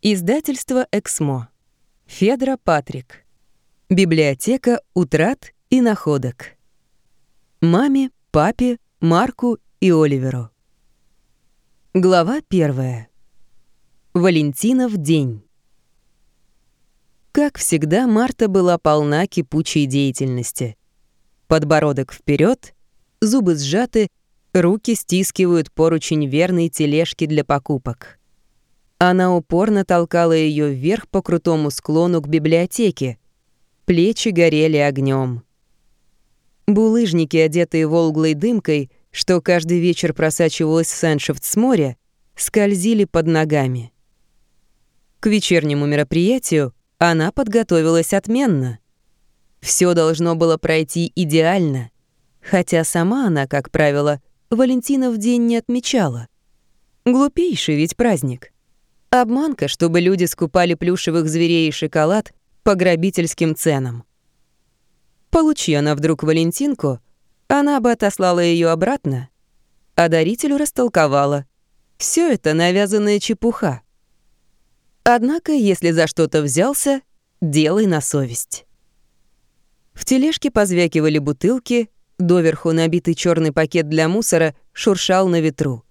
Издательство «Эксмо». Федра Патрик. Библиотека утрат и находок. Маме, папе, Марку и Оливеру. Глава первая. Валентинов день. Как всегда, Марта была полна кипучей деятельности. Подбородок вперед, зубы сжаты, руки стискивают поручень верной тележки для покупок. Она упорно толкала ее вверх по крутому склону к библиотеке. Плечи горели огнем. Булыжники, одетые волглой дымкой, что каждый вечер просачивалось в Сэншефт с моря, скользили под ногами. К вечернему мероприятию она подготовилась отменно. Все должно было пройти идеально, хотя сама она, как правило, Валентина в день не отмечала. Глупейший ведь праздник — Обманка, чтобы люди скупали плюшевых зверей и шоколад по грабительским ценам. Получи она вдруг Валентинку, она бы отослала ее обратно, а дарителю растолковала. Все это навязанная чепуха. Однако, если за что-то взялся, делай на совесть. В тележке позвякивали бутылки, доверху набитый черный пакет для мусора шуршал на ветру.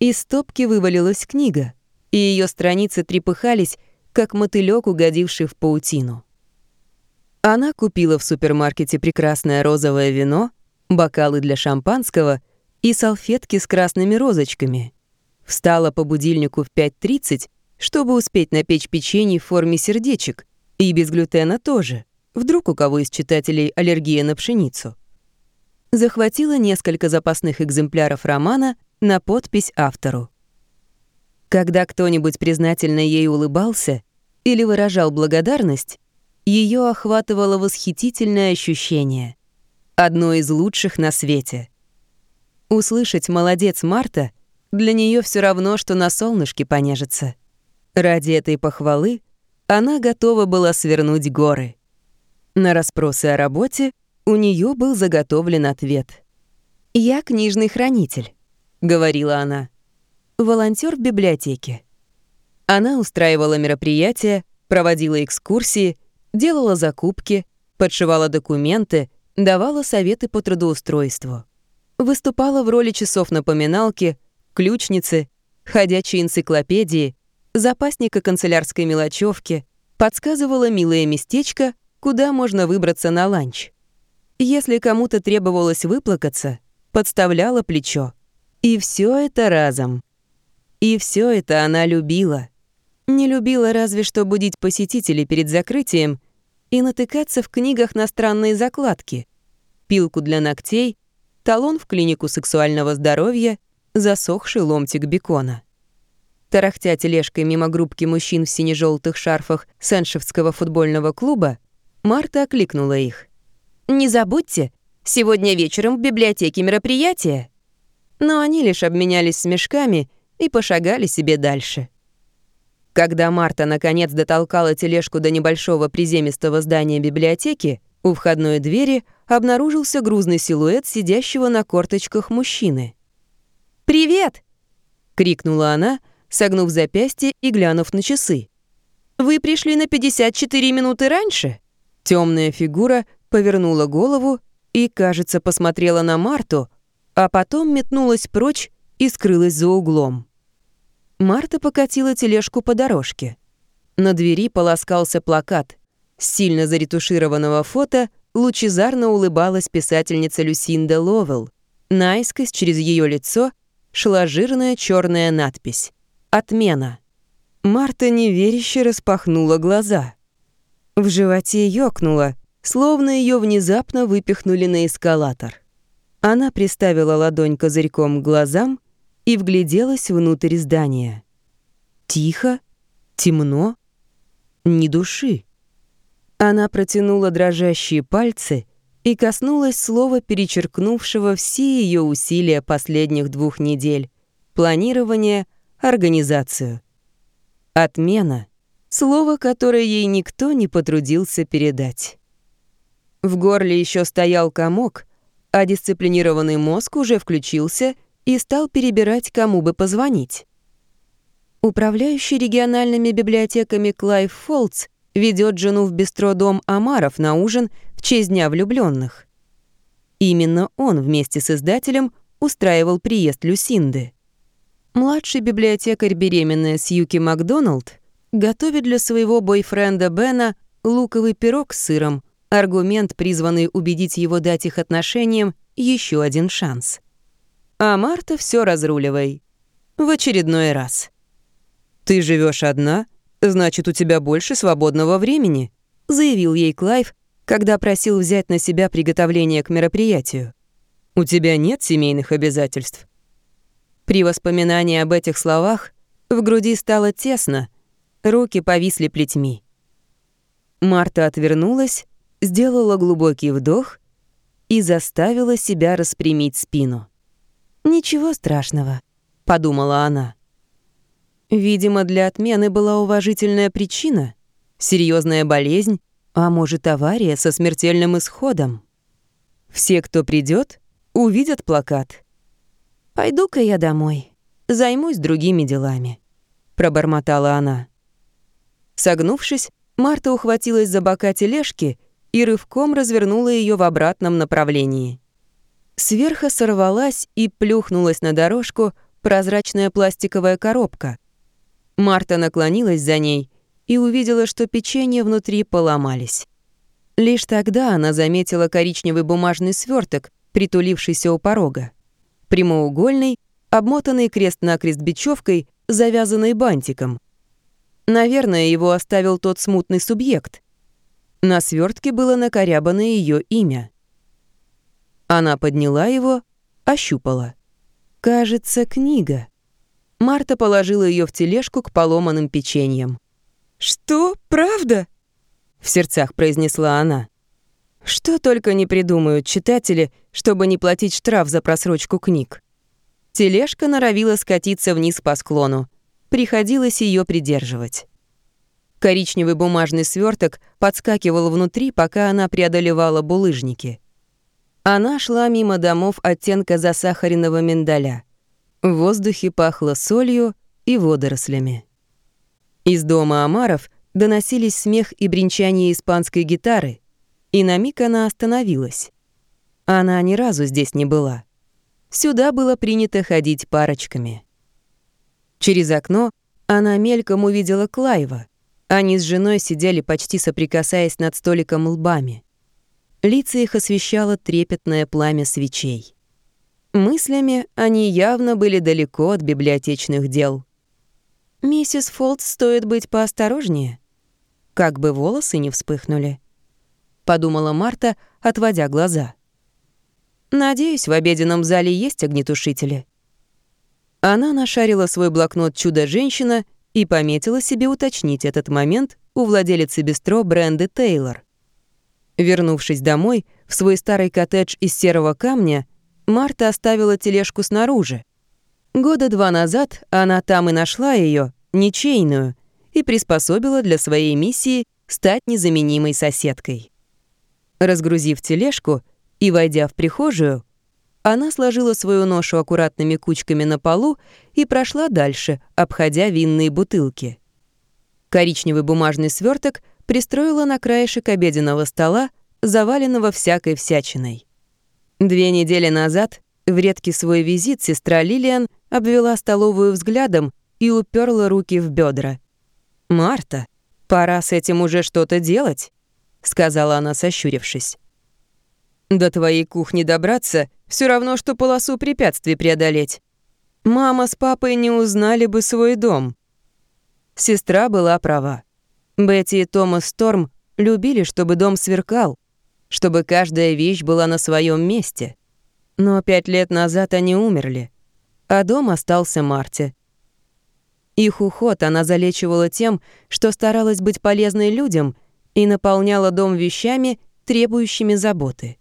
Из стопки вывалилась книга и ее страницы трепыхались, как мотылек, угодивший в паутину. Она купила в супермаркете прекрасное розовое вино, бокалы для шампанского и салфетки с красными розочками. Встала по будильнику в 5.30, чтобы успеть напечь печенье в форме сердечек, и без глютена тоже, вдруг у кого из читателей аллергия на пшеницу. Захватила несколько запасных экземпляров романа на подпись автору. Когда кто-нибудь признательно ей улыбался или выражал благодарность, ее охватывало восхитительное ощущение. Одно из лучших на свете. Услышать «молодец, Марта» для нее все равно, что на солнышке понежиться. Ради этой похвалы она готова была свернуть горы. На расспросы о работе у нее был заготовлен ответ. «Я книжный хранитель», — говорила она волонтер в библиотеке. Она устраивала мероприятия, проводила экскурсии, делала закупки, подшивала документы, давала советы по трудоустройству. Выступала в роли часов напоминалки, ключницы, ходячей энциклопедии, запасника канцелярской мелочевки, подсказывала милое местечко, куда можно выбраться на ланч. Если кому-то требовалось выплакаться, подставляла плечо. И все это разом. И все это она любила. Не любила разве что будить посетителей перед закрытием и натыкаться в книгах на странные закладки. Пилку для ногтей, талон в клинику сексуального здоровья, засохший ломтик бекона. Тарахтя тележкой мимо группки мужчин в сине-желтых шарфах Сеншевского футбольного клуба, Марта окликнула их. «Не забудьте, сегодня вечером в библиотеке мероприятие». Но они лишь обменялись смешками и пошагали себе дальше. Когда Марта наконец дотолкала тележку до небольшого приземистого здания библиотеки, у входной двери обнаружился грузный силуэт сидящего на корточках мужчины. «Привет!» — крикнула она, согнув запястье и глянув на часы. «Вы пришли на 54 минуты раньше?» Темная фигура повернула голову и, кажется, посмотрела на Марту, а потом метнулась прочь и скрылась за углом. Марта покатила тележку по дорожке. На двери полоскался плакат. С сильно заретушированного фото лучезарно улыбалась писательница Люсинда Ловелл. Наискось через ее лицо шла жирная черная надпись «Отмена». Марта неверяще распахнула глаза. В животе ёкнуло, словно ее внезапно выпихнули на эскалатор. Она приставила ладонь козырьком к глазам и вгляделась внутрь здания. Тихо, темно, ни души. Она протянула дрожащие пальцы и коснулась слова, перечеркнувшего все ее усилия последних двух недель. Планирование, организацию. Отмена — слово, которое ей никто не потрудился передать. В горле еще стоял комок, а дисциплинированный мозг уже включился — и стал перебирать, кому бы позвонить. Управляющий региональными библиотеками Клайв Фолтс ведет жену в бистро дом Амаров на ужин в честь Дня влюбленных. Именно он вместе с издателем устраивал приезд Люсинды. Младший библиотекарь, беременная Сьюки Макдоналд, готовит для своего бойфренда Бена луковый пирог с сыром, аргумент, призванный убедить его дать их отношениям еще один шанс. А Марта все разруливай. В очередной раз. «Ты живешь одна, значит, у тебя больше свободного времени», заявил ей Клайв, когда просил взять на себя приготовление к мероприятию. «У тебя нет семейных обязательств». При воспоминании об этих словах в груди стало тесно, руки повисли плетьми. Марта отвернулась, сделала глубокий вдох и заставила себя распрямить спину. «Ничего страшного», — подумала она. Видимо, для отмены была уважительная причина, серьезная болезнь, а может, авария со смертельным исходом. Все, кто придет, увидят плакат. «Пойду-ка я домой, займусь другими делами», — пробормотала она. Согнувшись, Марта ухватилась за бока тележки и рывком развернула ее в обратном направлении. Сверху сорвалась и плюхнулась на дорожку прозрачная пластиковая коробка. Марта наклонилась за ней и увидела, что печенье внутри поломались. Лишь тогда она заметила коричневый бумажный сверток, притулившийся у порога. Прямоугольный, обмотанный крест-накрест бечевкой, завязанный бантиком. Наверное, его оставил тот смутный субъект. На свертке было накорябано ее имя. Она подняла его, ощупала. Кажется, книга. Марта положила ее в тележку к поломанным печеньям. «Что? Правда?» — в сердцах произнесла она. Что только не придумают читатели, чтобы не платить штраф за просрочку книг. Тележка норовила скатиться вниз по склону. Приходилось ее придерживать. Коричневый бумажный сверток подскакивал внутри, пока она преодолевала булыжники. Она шла мимо домов оттенка засахаренного миндаля. В воздухе пахло солью и водорослями. Из дома Амаров доносились смех и бренчание испанской гитары, и на миг она остановилась. Она ни разу здесь не была. Сюда было принято ходить парочками. Через окно она мельком увидела Клайва. Они с женой сидели почти соприкасаясь над столиком лбами. Лица их освещало трепетное пламя свечей. Мыслями они явно были далеко от библиотечных дел. «Миссис Фолтс стоит быть поосторожнее. Как бы волосы не вспыхнули», — подумала Марта, отводя глаза. «Надеюсь, в обеденном зале есть огнетушители». Она нашарила свой блокнот «Чудо-женщина» и пометила себе уточнить этот момент у владелицы бистро Бренды Тейлор. Вернувшись домой, в свой старый коттедж из серого камня, Марта оставила тележку снаружи. Года два назад она там и нашла ее, ничейную, и приспособила для своей миссии стать незаменимой соседкой. Разгрузив тележку и войдя в прихожую, она сложила свою ношу аккуратными кучками на полу и прошла дальше, обходя винные бутылки. Коричневый бумажный сверток пристроила на краешек обеденного стола, заваленного всякой всячиной. Две недели назад, в редкий свой визит, сестра Лилиан обвела столовую взглядом и уперла руки в бедра. «Марта, пора с этим уже что-то делать», — сказала она, сощурившись. «До твоей кухни добраться все равно, что полосу препятствий преодолеть. Мама с папой не узнали бы свой дом». Сестра была права. Бетти и Томас Сторм любили, чтобы дом сверкал, чтобы каждая вещь была на своем месте. Но пять лет назад они умерли, а дом остался Марте. Их уход она залечивала тем, что старалась быть полезной людям и наполняла дом вещами, требующими заботы.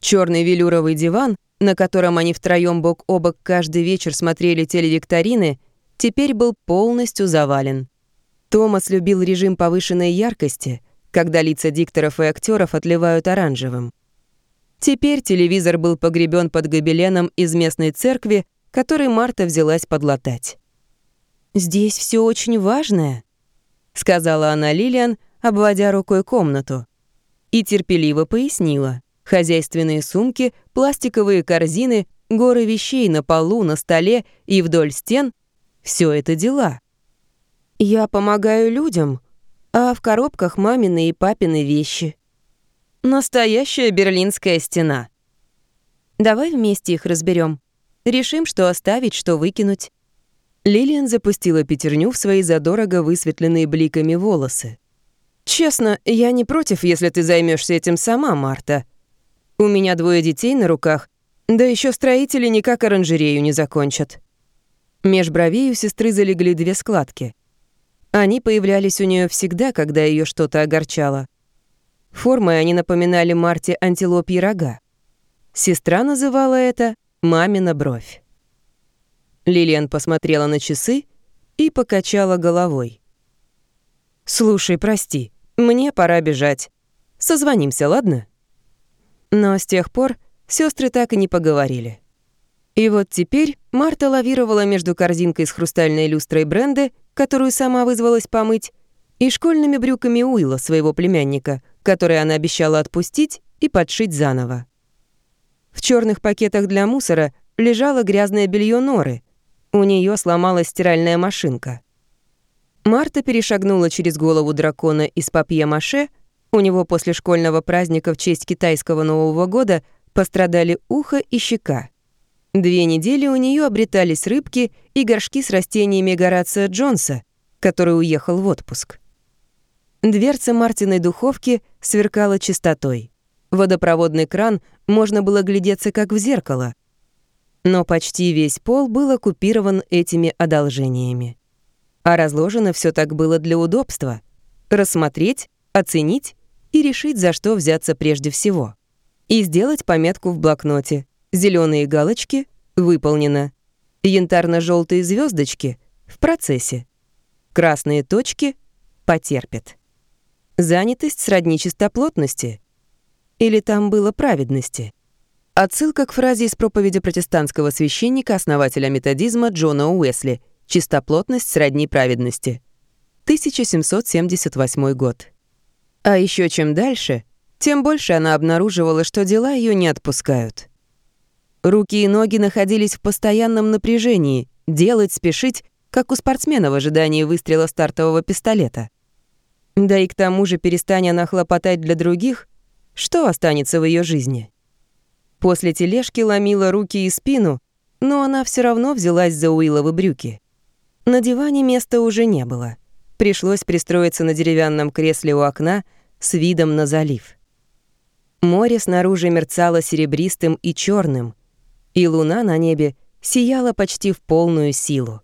Черный велюровый диван, на котором они втроем бок о бок каждый вечер смотрели телевикторины, теперь был полностью завален. Томас любил режим повышенной яркости, когда лица дикторов и актеров отливают оранжевым. Теперь телевизор был погребен под гобеленом из местной церкви, который Марта взялась подлатать. «Здесь все очень важное», — сказала она Лилиан, обводя рукой комнату. И терпеливо пояснила. Хозяйственные сумки, пластиковые корзины, горы вещей на полу, на столе и вдоль стен — все это дела. Я помогаю людям, а в коробках мамины и папины вещи. Настоящая берлинская стена. Давай вместе их разберем. Решим, что оставить, что выкинуть. Лилиан запустила пятерню в свои задорого высветленные бликами волосы. «Честно, я не против, если ты займешься этим сама, Марта. У меня двое детей на руках, да еще строители никак оранжерею не закончат». Меж бровей у сестры залегли две складки. Они появлялись у нее всегда, когда ее что-то огорчало. Формой они напоминали Марте антилопьи рога. Сестра называла это «мамина бровь». Лилиан посмотрела на часы и покачала головой. «Слушай, прости, мне пора бежать. Созвонимся, ладно?» Но с тех пор сестры так и не поговорили. И вот теперь Марта лавировала между корзинкой с хрустальной люстрой бренды, которую сама вызвалась помыть, и школьными брюками Уилла, своего племянника, которые она обещала отпустить и подшить заново. В черных пакетах для мусора лежало грязное белье Норы. У нее сломалась стиральная машинка. Марта перешагнула через голову дракона из папье-маше. У него после школьного праздника в честь китайского Нового года пострадали ухо и щека. Две недели у нее обретались рыбки и горшки с растениями Горация Джонса, который уехал в отпуск. Дверца Мартиной духовки сверкала чистотой. Водопроводный кран можно было глядеться как в зеркало. Но почти весь пол был оккупирован этими одолжениями. А разложено все так было для удобства. Рассмотреть, оценить и решить, за что взяться прежде всего. И сделать пометку в блокноте. Зеленые галочки — выполнено. Янтарно-желтые звездочки — в процессе. Красные точки — потерпят. Занятость сродни чистоплотности. Или там было праведности. Отсылка к фразе из проповеди протестантского священника, основателя методизма Джона Уэсли «Чистоплотность сродни праведности». 1778 год. А еще чем дальше, тем больше она обнаруживала, что дела ее не отпускают. Руки и ноги находились в постоянном напряжении, делать, спешить, как у спортсмена в ожидании выстрела стартового пистолета. Да и к тому же, перестань она хлопотать для других, что останется в ее жизни? После тележки ломила руки и спину, но она все равно взялась за Уилловы брюки. На диване места уже не было. Пришлось пристроиться на деревянном кресле у окна с видом на залив. Море снаружи мерцало серебристым и черным, и луна на небе сияла почти в полную силу.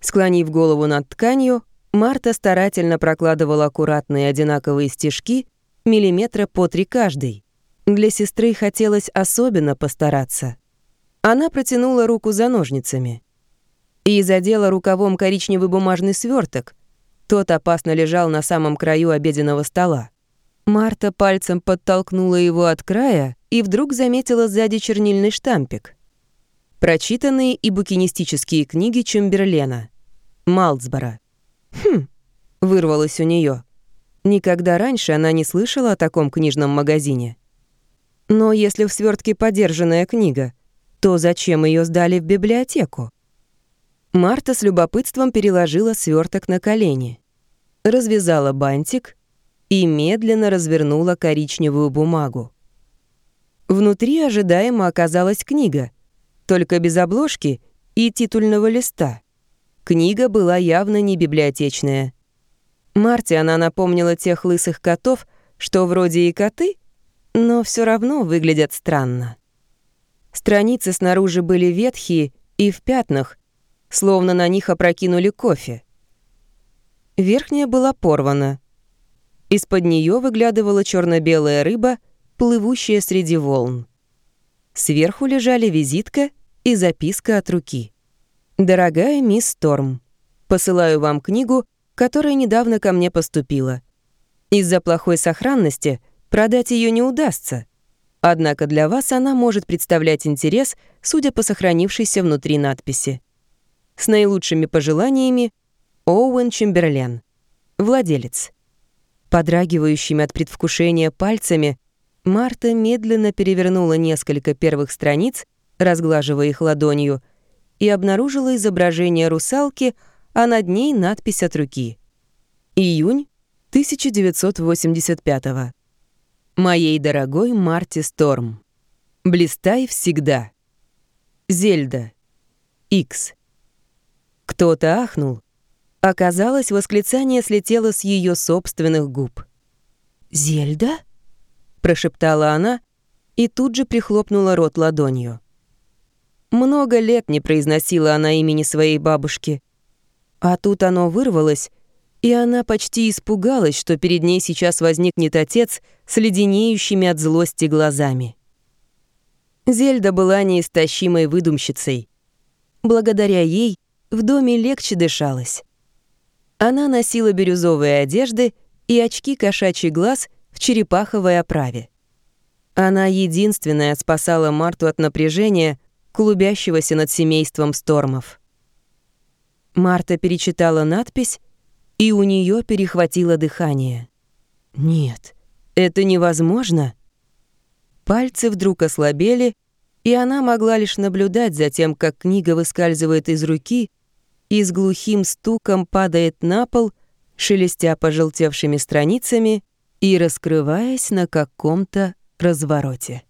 Склонив голову над тканью, Марта старательно прокладывала аккуратные одинаковые стежки, миллиметра по три каждый. Для сестры хотелось особенно постараться. Она протянула руку за ножницами и задела рукавом коричневый бумажный сверток. Тот опасно лежал на самом краю обеденного стола. Марта пальцем подтолкнула его от края и вдруг заметила сзади чернильный штампик. Прочитанные и букинистические книги Чемберлена. Малцбора. «Хм», — вырвалось у нее. Никогда раньше она не слышала о таком книжном магазине. Но если в свертке подержанная книга, то зачем ее сдали в библиотеку? Марта с любопытством переложила сверток на колени, развязала бантик и медленно развернула коричневую бумагу. Внутри ожидаемо оказалась книга, только без обложки и титульного листа. Книга была явно не библиотечная. Марте она напомнила тех лысых котов, что вроде и коты, но все равно выглядят странно. Страницы снаружи были ветхие и в пятнах, словно на них опрокинули кофе. Верхняя была порвана — из-под нее выглядывала черно-белая рыба, плывущая среди волн. Сверху лежали визитка и записка от руки. «Дорогая мисс Торм, посылаю вам книгу, которая недавно ко мне поступила. Из-за плохой сохранности продать ее не удастся. Однако для вас она может представлять интерес, судя по сохранившейся внутри надписи. С наилучшими пожеланиями Оуэн Чемберлен, владелец. Подрагивающими от предвкушения пальцами Марта медленно перевернула несколько первых страниц, разглаживая их ладонью, и обнаружила изображение русалки, а над ней надпись от руки. Июнь 1985 -го. Моей дорогой Марти Сторм. Блистай всегда. Зельда. Икс. Кто-то ахнул. Оказалось, восклицание слетело с ее собственных губ. «Зельда?» — прошептала она и тут же прихлопнула рот ладонью. Много лет не произносила она имени своей бабушки. А тут оно вырвалось, и она почти испугалась, что перед ней сейчас возникнет отец с леденеющими от злости глазами. Зельда была неистощимой выдумщицей. Благодаря ей в доме легче дышалось. Она носила бирюзовые одежды и очки кошачий глаз в черепаховой оправе. Она единственная спасала Марту от напряжения, клубящегося над семейством Стормов. Марта перечитала надпись, и у нее перехватило дыхание. «Нет, это невозможно!» Пальцы вдруг ослабели, и она могла лишь наблюдать за тем, как книга выскальзывает из руки и с глухим стуком падает на пол, шелестя пожелтевшими страницами и раскрываясь на каком-то развороте.